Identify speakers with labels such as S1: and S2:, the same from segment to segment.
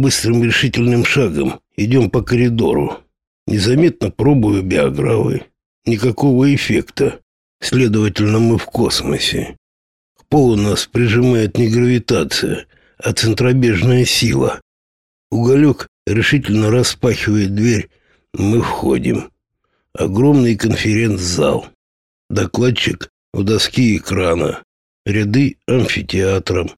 S1: быстрым решительным шагом идем по коридору. Незаметно пробую биографы. Никакого эффекта. Следовательно, мы в космосе. К полу нас прижимает не гравитация, а центробежная сила. Уголек решительно распахивает дверь. Мы входим. Огромный конференц-зал. Докладчик у доски экрана. Ряды амфитеатром.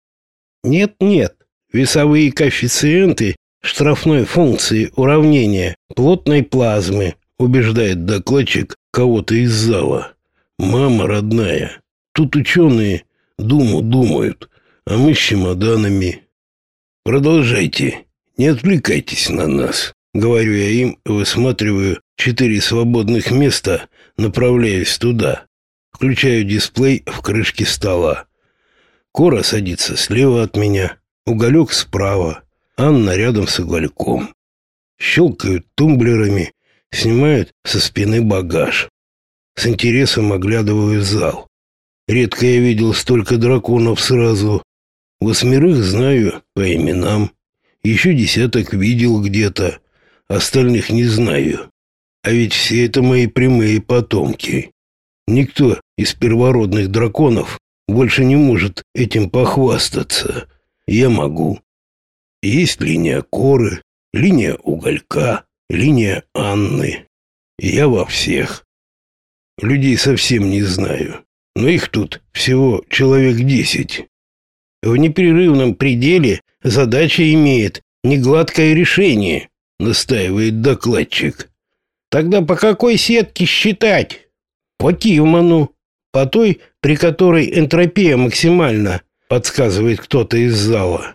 S1: Нет-нет, весовые коэффициенты штрафной функции уравнения плотной плазмы, убеждает докладчик кого-то из зала. Мама родная, тут ученые думу думают, а мы с чемоданами. Продолжайте, не отвлекайтесь на нас, говорю я им, высматриваю четыре свободных места, направляясь туда. Включаю дисплей в крышке стола. Кора садится слева от меня, уголек справа, Анна рядом с угольком. Щелкают тумблерами, снимают со спины багаж. С интересом оглядываю зал. Редко я видел столько драконов сразу. Восьмерых знаю по именам. Еще десяток видел где-то. Остальных не знаю. А ведь все это мои прямые потомки. Никто из первородных драконов больше не может этим похвастаться. Я могу. Есть линия Коры, линия Уголька, линия Анны. Я во всех. Людей совсем не знаю, но их тут всего человек десять. В непрерывном пределе задача имеет негладкое решение, настаивает докладчик. Тогда по какой сетке считать? По Кивману, по той, при которой энтропия максимальна, подсказывает кто-то из зала.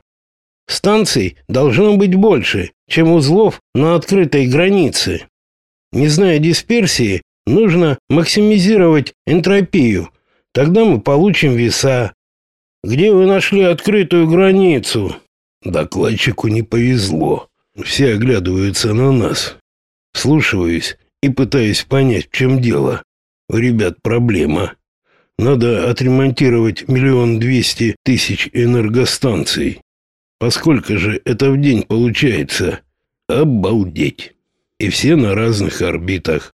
S1: Станций должно быть больше, чем узлов на открытой границе. Не зная дисперсии, нужно максимизировать энтропию. Тогда мы получим веса. Где вы нашли открытую границу? Докладчику не повезло. Все оглядываются на нас. Слушаюсь и пытаюсь понять, в чем дело. Ребят, проблема. Надо отремонтировать миллион двести тысяч энергостанций. Поскольку же это в день получается? Обалдеть. И все на разных орбитах.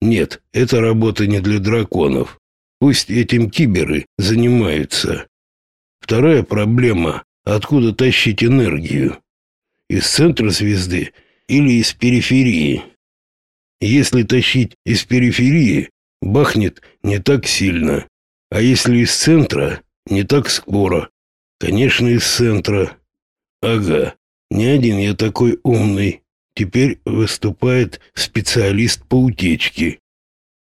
S1: Нет, эта работа не для драконов. Пусть этим киберы занимаются. Вторая проблема – откуда тащить энергию? Из центра звезды или из периферии? Если тащить из периферии, бахнет не так сильно. А если из центра, не так скоро. Конечно, из центра. Ага, не один я такой умный. Теперь выступает специалист по утечке.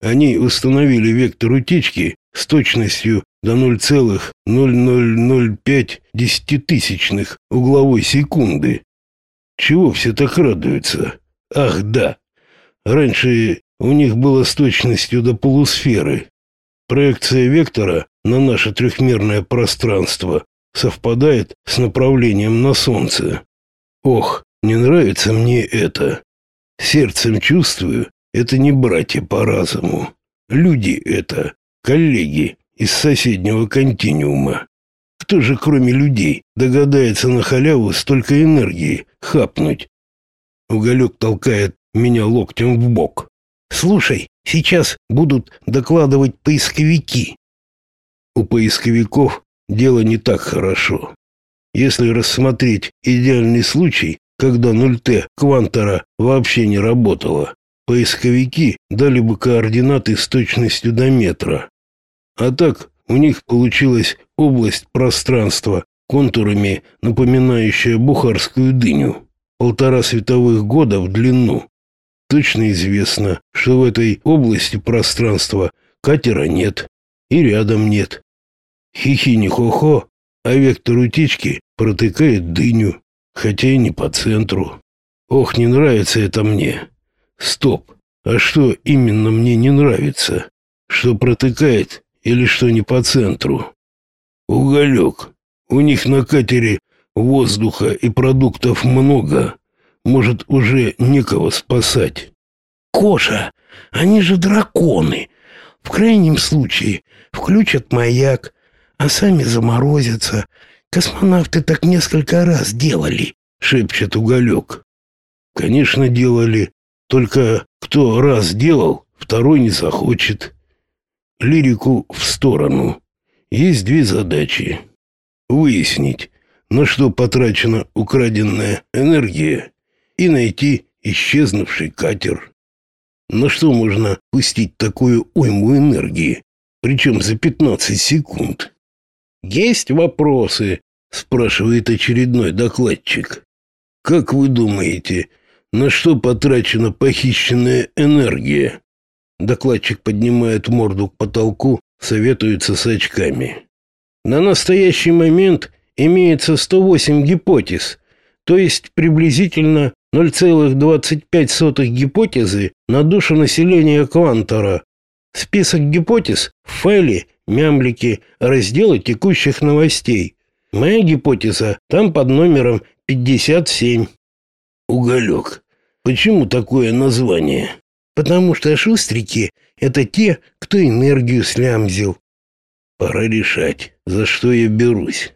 S1: Они установили вектор утечки с точностью до 0,0005 десятитысячных угловой секунды. Чего все так радуются? Ах, да. Раньше у них было с точностью до полусферы. Проекция вектора на наше трехмерное пространство совпадает с направлением на Солнце. Ох, не нравится мне это. Сердцем чувствую, это не братья по разуму. Люди это, коллеги из соседнего континуума. Кто же, кроме людей, догадается на халяву столько энергии хапнуть? Уголек толкает меня локтем в бок. Слушай, сейчас будут докладывать поисковики. У поисковиков дело не так хорошо. Если рассмотреть идеальный случай, когда 0Т Квантора вообще не работала, поисковики дали бы координаты с точностью до метра. А так у них получилась область пространства контурами, напоминающая бухарскую дыню, полтора световых года в длину. Точно известно, что в этой области пространства катера нет и рядом нет. Хихи-не-хо-хо, а вектор утечки протыкает дыню, хотя и не по центру. Ох, не нравится это мне. Стоп, а что именно мне не нравится? Что протыкает или что не по центру? Уголек. У них на катере воздуха и продуктов много. Может, уже некого спасать.
S2: Коша, они же драконы. В крайнем случае включат маяк, а сами заморозятся. Космонавты так несколько раз делали.
S1: шепчет уголек. Конечно, делали, только кто раз делал, второй не захочет. Лирику в сторону. Есть две задачи. Выяснить, на что потрачена украденная энергия, и найти исчезнувший катер. На что можно пустить такую уйму энергии, причем за 15 секунд? «Есть вопросы?» — спрашивает очередной докладчик. «Как вы думаете, на что потрачена похищенная энергия?» Докладчик поднимает морду к потолку, советуется с очками. На настоящий момент имеется 108 гипотез, то есть приблизительно 0,25 гипотезы на душу населения Квантора. Список гипотез в файле «Мямлики» раздела текущих новостей. Моя гипотеза там под номером 57. Уголек. Почему такое название? Потому что шустрики — это те, кто энергию слямзил. Пора решать, за что я берусь.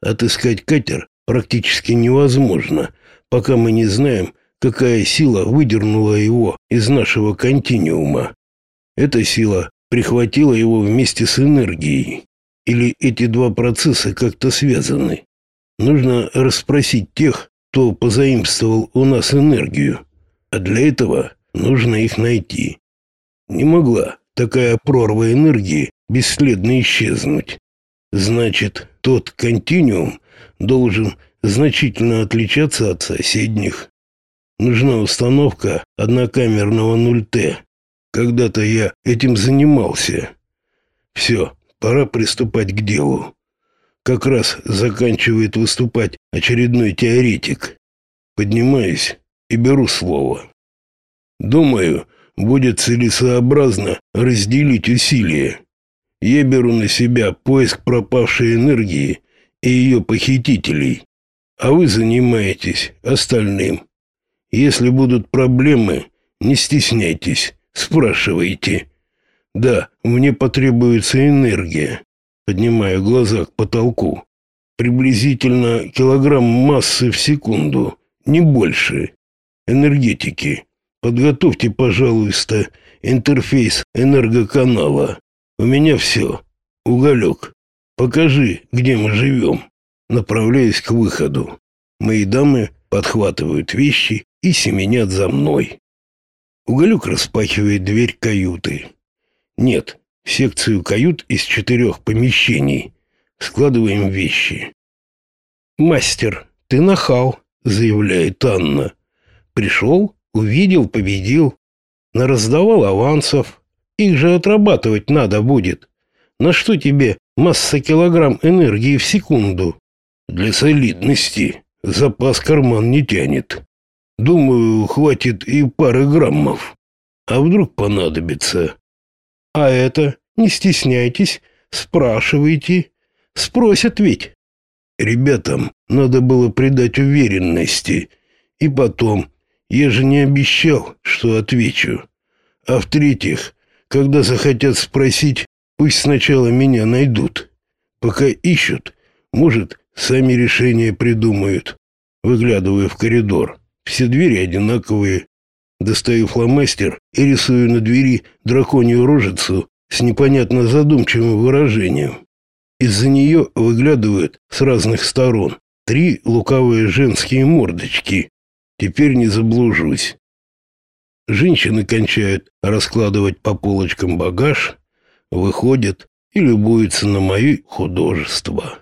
S1: Отыскать катер практически невозможно, пока мы не знаем, какая сила выдернула его из нашего континуума. Эта сила прихватила его вместе с энергией. Или эти два процесса как-то связаны? Нужно расспросить тех, кто позаимствовал у нас энергию. А для этого нужно их найти. Не могла такая прорва энергии бесследно исчезнуть. Значит, тот континуум должен значительно отличаться от соседних. Нужна установка однокамерного 0Т. Когда-то я этим занимался. Все, пора приступать к делу. Как раз заканчивает выступать очередной теоретик. Поднимаюсь и беру слово. Думаю, будет целесообразно разделить усилия. Я беру на себя поиск пропавшей энергии и ее похитителей, а вы занимаетесь остальным. Если будут проблемы, не стесняйтесь, спрашивайте. Да, мне потребуется энергия. Поднимаю глаза к потолку. Приблизительно килограмм массы в секунду, не больше. Энергетики. Подготовьте, пожалуйста, интерфейс энергоканала. У меня все. Уголек. Покажи, где мы живем. Направляюсь к выходу. Мои дамы подхватывают вещи и семенят за мной. Уголек распахивает дверь каюты. Нет, секцию кают из четырех помещений. Складываем вещи. «Мастер, ты нахал», — заявляет Анна. «Пришел, увидел, победил. Нараздавал авансов. Их же отрабатывать надо будет. На что тебе масса килограмм энергии в секунду?» «Для солидности запас карман не тянет. Думаю, хватит и пары граммов. А вдруг понадобится?» А это, не стесняйтесь, спрашивайте. Спросят ведь. Ребятам надо было придать уверенности. И потом, я же не обещал, что отвечу. А в-третьих, когда захотят спросить, пусть сначала меня найдут. Пока ищут, может, сами решения придумают. Выглядываю в коридор. Все двери одинаковые. Достаю фломастер и рисую на двери драконью рожицу с непонятно задумчивым выражением. Из-за нее выглядывают с разных сторон три лукавые женские мордочки. Теперь не заблужусь. Женщины кончают раскладывать по полочкам багаж, выходят и любуются на мои художества.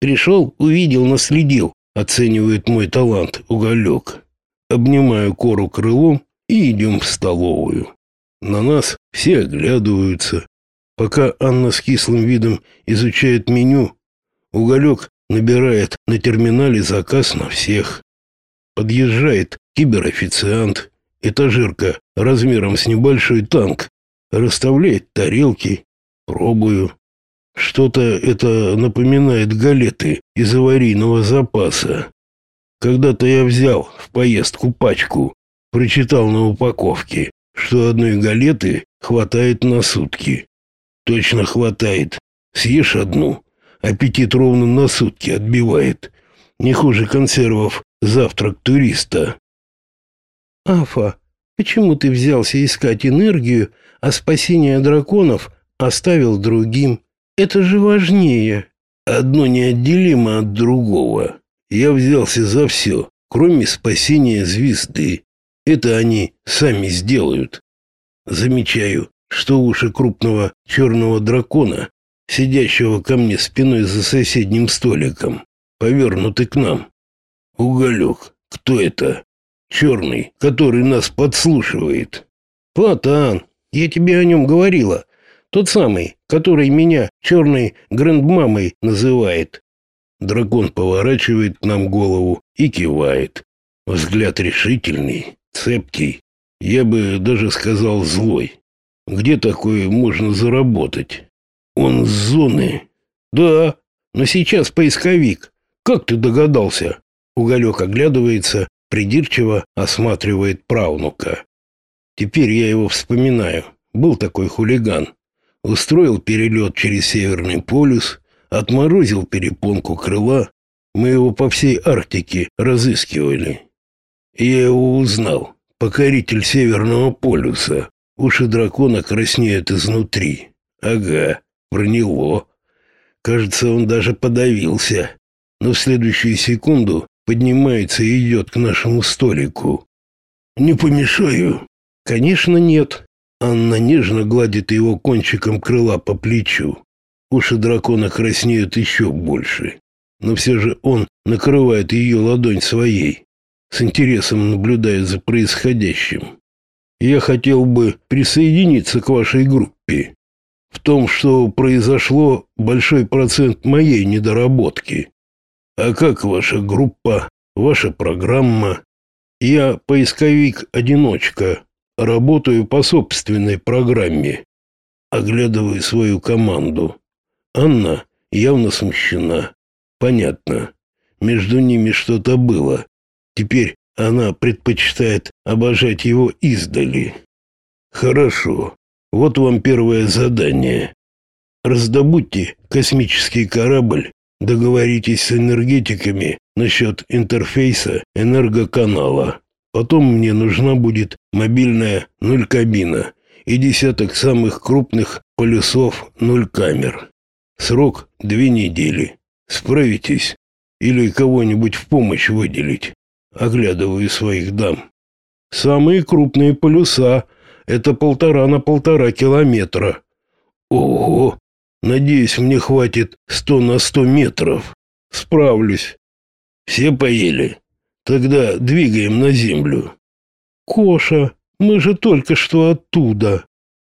S1: Пришел, увидел, наследил, оценивает мой талант уголек обнимаю кору крылом и идем в столовую. На нас все оглядываются. Пока Анна с кислым видом изучает меню, уголек набирает на терминале заказ на всех. Подъезжает киберофициант, этажерка размером с небольшой танк, расставляет тарелки, пробую. Что-то это напоминает галеты из аварийного запаса. Когда-то я взял в поездку пачку, прочитал на упаковке, что одной галеты хватает на сутки. Точно хватает. Съешь одну, аппетит ровно на сутки отбивает. Не хуже консервов завтрак туриста.
S2: Афа, почему ты взялся искать энергию, а спасение драконов оставил другим? Это же важнее.
S1: Одно неотделимо от другого. Я взялся за все, кроме спасения звезды. Это они сами сделают. Замечаю, что уши крупного черного дракона, сидящего ко мне спиной за соседним столиком, повернуты к нам. Уголек, кто это? Черный, который нас подслушивает.
S2: Платан, я тебе о нем говорила. Тот самый, который меня черной грандмамой называет.
S1: Дракон поворачивает нам голову и кивает. Взгляд решительный, цепкий, я бы даже сказал злой. Где такое можно заработать? Он с зоны.
S2: Да, но сейчас поисковик. Как ты догадался? Уголек оглядывается, придирчиво осматривает правнука.
S1: Теперь я его вспоминаю. Был такой хулиган. Устроил перелет через Северный полюс, отморозил перепонку крыла. Мы его по всей Арктике разыскивали. Я его узнал. Покоритель Северного полюса. Уши дракона краснеют изнутри. Ага, проняло. Кажется, он даже подавился. Но в следующую секунду поднимается и идет к нашему столику. «Не помешаю?»
S2: «Конечно, нет».
S1: Анна нежно гладит его кончиком крыла по плечу. Уши дракона краснеют еще больше. Но все же он накрывает ее ладонь своей, с интересом наблюдая за происходящим. «Я хотел бы присоединиться к вашей группе. В том, что произошло большой процент моей недоработки. А как ваша группа, ваша программа? Я поисковик-одиночка, работаю по собственной программе. Оглядываю свою команду. Анна явно смущена. Понятно. Между ними что-то было. Теперь она предпочитает обожать его издали. Хорошо. Вот вам первое задание. Раздобудьте космический корабль, договоритесь с энергетиками насчет интерфейса энергоканала. Потом мне нужна будет мобильная нуль кабина и десяток самых крупных полюсов нуль камер. Срок две недели. Справитесь? Или кого-нибудь в помощь выделить? Оглядываю своих дам.
S2: Самые крупные полюса — это полтора на полтора километра.
S1: Ого! Надеюсь, мне хватит сто на сто метров. Справлюсь. Все поели? Тогда двигаем на землю.
S2: Коша, мы же только что оттуда.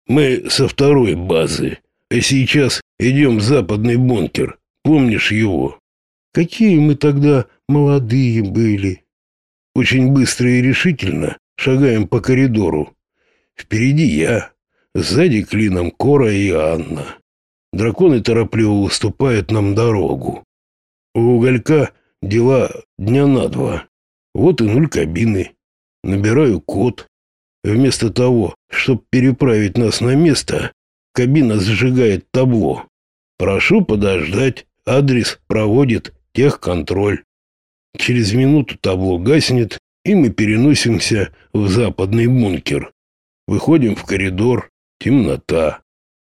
S1: Мы со второй базы. А сейчас идем в западный бункер. Помнишь его?
S2: Какие мы тогда молодые были.
S1: Очень быстро и решительно шагаем по коридору. Впереди я, сзади клином Кора и Анна. Драконы торопливо уступают нам дорогу. У уголька дела дня на два. Вот и нуль кабины. Набираю код. Вместо того, чтобы переправить нас на место, Кабина зажигает табло. Прошу подождать. Адрес проводит техконтроль. Через минуту табло гаснет, и мы переносимся в западный бункер. Выходим в коридор. Темнота.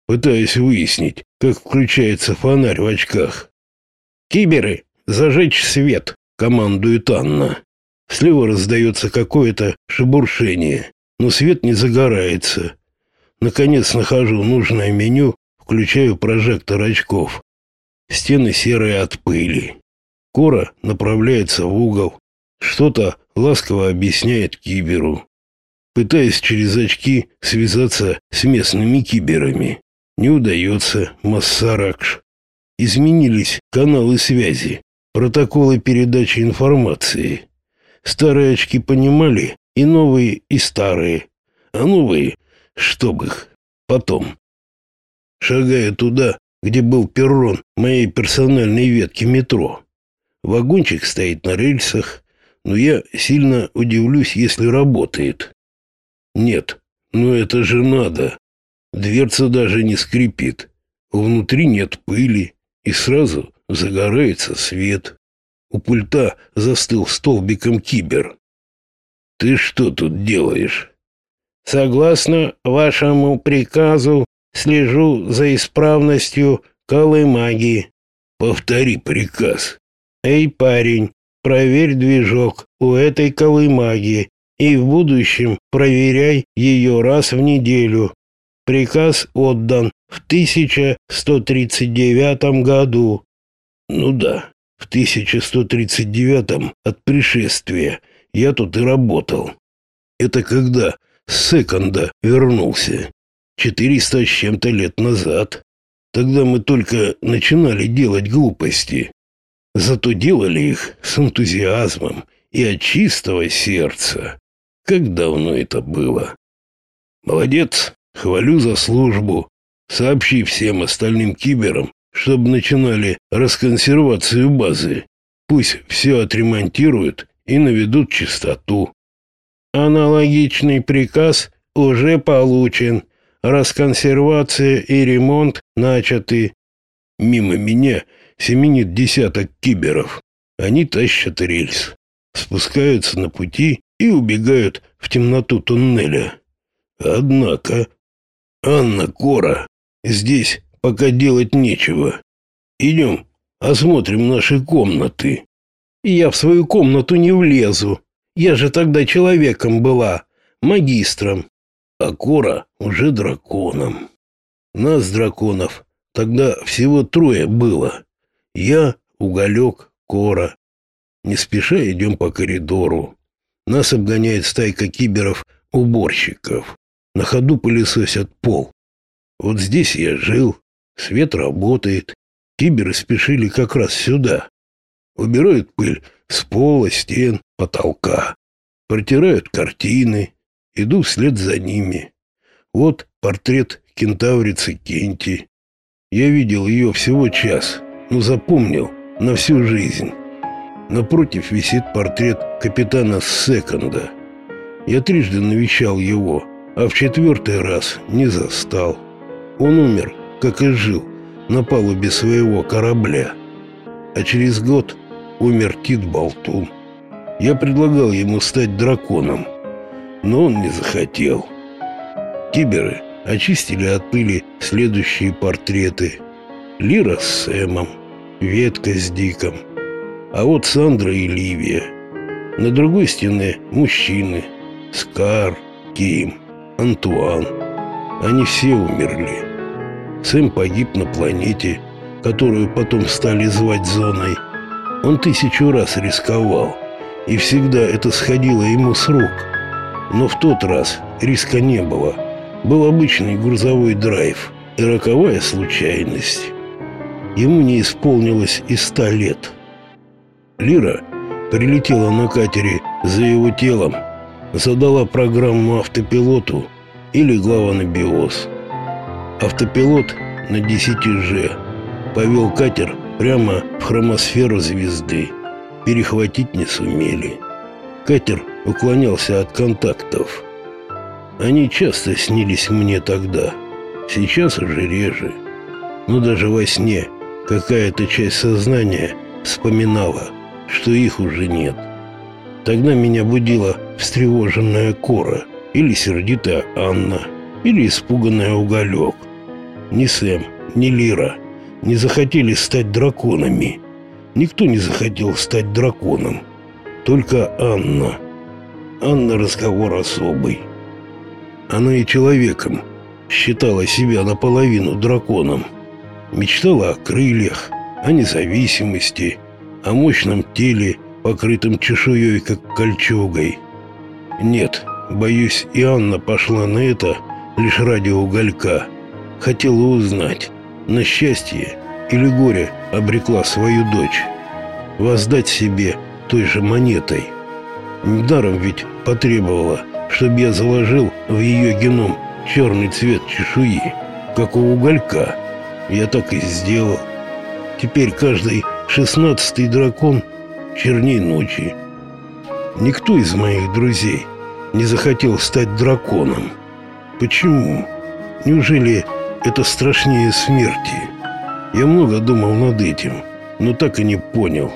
S1: Пытаюсь выяснить, как включается фонарь в очках. «Киберы! Зажечь свет!» — командует Анна. Слева раздается какое-то шебуршение, но свет не загорается. Наконец нахожу нужное меню, включаю прожектор очков. Стены серые от пыли. Кора направляется в угол. Что-то ласково объясняет киберу. Пытаясь через очки связаться с местными киберами. Не удается, Массаракш. Изменились каналы связи, протоколы передачи информации. Старые очки понимали, и новые, и старые. А новые Чтоб их. Потом. Шагая туда, где был перрон моей персональной ветки метро. Вагончик стоит на рельсах, но я сильно удивлюсь, если работает. Нет, ну это же надо. Дверца даже не скрипит. Внутри нет пыли, и сразу загорается свет. У пульта застыл столбиком кибер. «Ты что тут делаешь?»
S2: «Согласно вашему приказу, слежу за исправностью колымаги».
S1: «Повтори приказ».
S2: «Эй, парень, проверь движок у этой колымаги и в будущем проверяй ее раз в неделю. Приказ отдан в 1139 году.
S1: Ну да, в 1139 от пришествия я тут и работал. Это когда с секонда вернулся. 400 с чем-то лет назад. Тогда мы только начинали делать глупости. Зато делали их с энтузиазмом и от чистого сердца. Как давно это было? Молодец, хвалю за службу. Сообщи всем остальным киберам, чтобы начинали расконсервацию базы. Пусть все отремонтируют и наведут чистоту.
S2: Аналогичный приказ уже получен. Расконсервация и ремонт начаты.
S1: Мимо меня семенит десяток киберов. Они тащат рельс, спускаются на пути и убегают в темноту туннеля. Однако, Анна Кора, здесь пока делать нечего. Идем, осмотрим наши комнаты.
S2: Я в свою комнату не влезу. Я же тогда человеком была, магистром.
S1: А Кора уже драконом. Нас, драконов, тогда всего трое было. Я, Уголек, Кора. Не спеша идем по коридору. Нас обгоняет стайка киберов-уборщиков. На ходу пылесосят пол. Вот здесь я жил. Свет работает. Киберы спешили как раз сюда. Убирают пыль с пола, стен, потолка. Протирают картины. Иду вслед за ними. Вот портрет кентаврицы Кенти. Я видел ее всего час, но запомнил на всю жизнь. Напротив висит портрет капитана Секонда. Я трижды навещал его, а в четвертый раз не застал. Он умер, как и жил, на палубе своего корабля. А через год умер Тит Болтун. Я предлагал ему стать драконом, но он не захотел. Киберы очистили от пыли следующие портреты. Лира с Сэмом, Ветка с Диком, а вот Сандра и Ливия. На другой стене мужчины. Скар, Ким, Антуан. Они все умерли. Сэм погиб на планете, которую потом стали звать зоной. Он тысячу раз рисковал, и всегда это сходило ему с рук. Но в тот раз риска не было. Был обычный грузовой драйв и роковая случайность. Ему не исполнилось и ста лет. Лира прилетела на катере за его телом, задала программу автопилоту и легла в анабиоз. Автопилот на 10G повел катер прямо в хромосферу звезды. Перехватить не сумели. Катер уклонялся от контактов. Они часто снились мне тогда, сейчас уже реже. Но даже во сне какая-то часть сознания вспоминала – что их уже нет. Тогда меня будила встревоженная Кора, или сердитая Анна, или испуганная Уголек. Ни Сэм, ни Лира не захотели стать драконами. Никто не захотел стать драконом. Только Анна. Анна разговор особый. Она и человеком считала себя наполовину драконом. Мечтала о крыльях, о независимости, о мощном теле, покрытом чешуей, как кольчугой. Нет, боюсь, и Анна пошла на это лишь ради уголька. Хотела узнать, на счастье или горе обрекла свою дочь. Воздать себе той же монетой. Недаром ведь потребовала, чтобы я заложил в ее геном черный цвет чешуи, как у уголька. Я так и сделал. Теперь каждый шестнадцатый дракон черней ночи. Никто из моих друзей не захотел стать драконом. Почему? Неужели это страшнее смерти? Я много думал над этим, но так и не понял.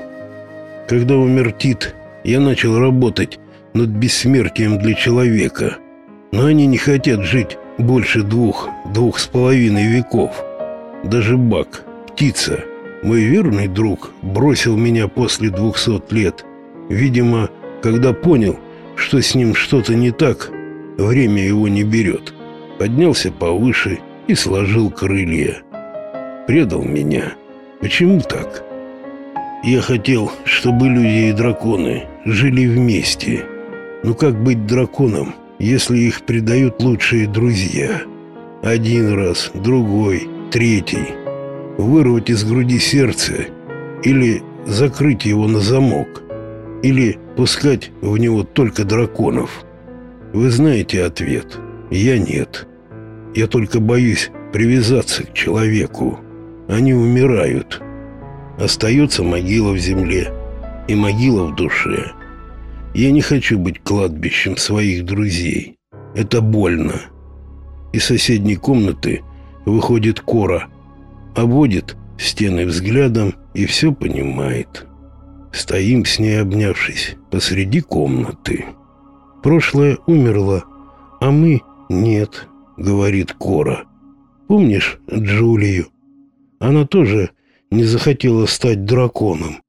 S1: Когда умер Тит, я начал работать над бессмертием для человека. Но они не хотят жить больше двух, двух с половиной веков. Даже Бак, птица, мой верный друг, бросил меня после двухсот лет. Видимо, когда понял, что с ним что-то не так, время его не берет. Поднялся повыше и сложил крылья. Предал меня. Почему так? Я хотел, чтобы люди и драконы жили вместе. Но как быть драконом, если их предают лучшие друзья? Один раз, другой, третий. Вырвать из груди сердце или закрыть его на замок, или пускать в него только драконов. Вы знаете ответ. Я нет. Я только боюсь привязаться к человеку. Они умирают. Остается могила в земле и могила в душе. Я не хочу быть кладбищем своих друзей. Это больно. Из соседней комнаты выходит Кора, обводит стены взглядом и все понимает. Стоим с ней обнявшись посреди комнаты. Прошлое умерло, а мы нет, говорит Кора. Помнишь Джулию? Она тоже не захотела стать драконом.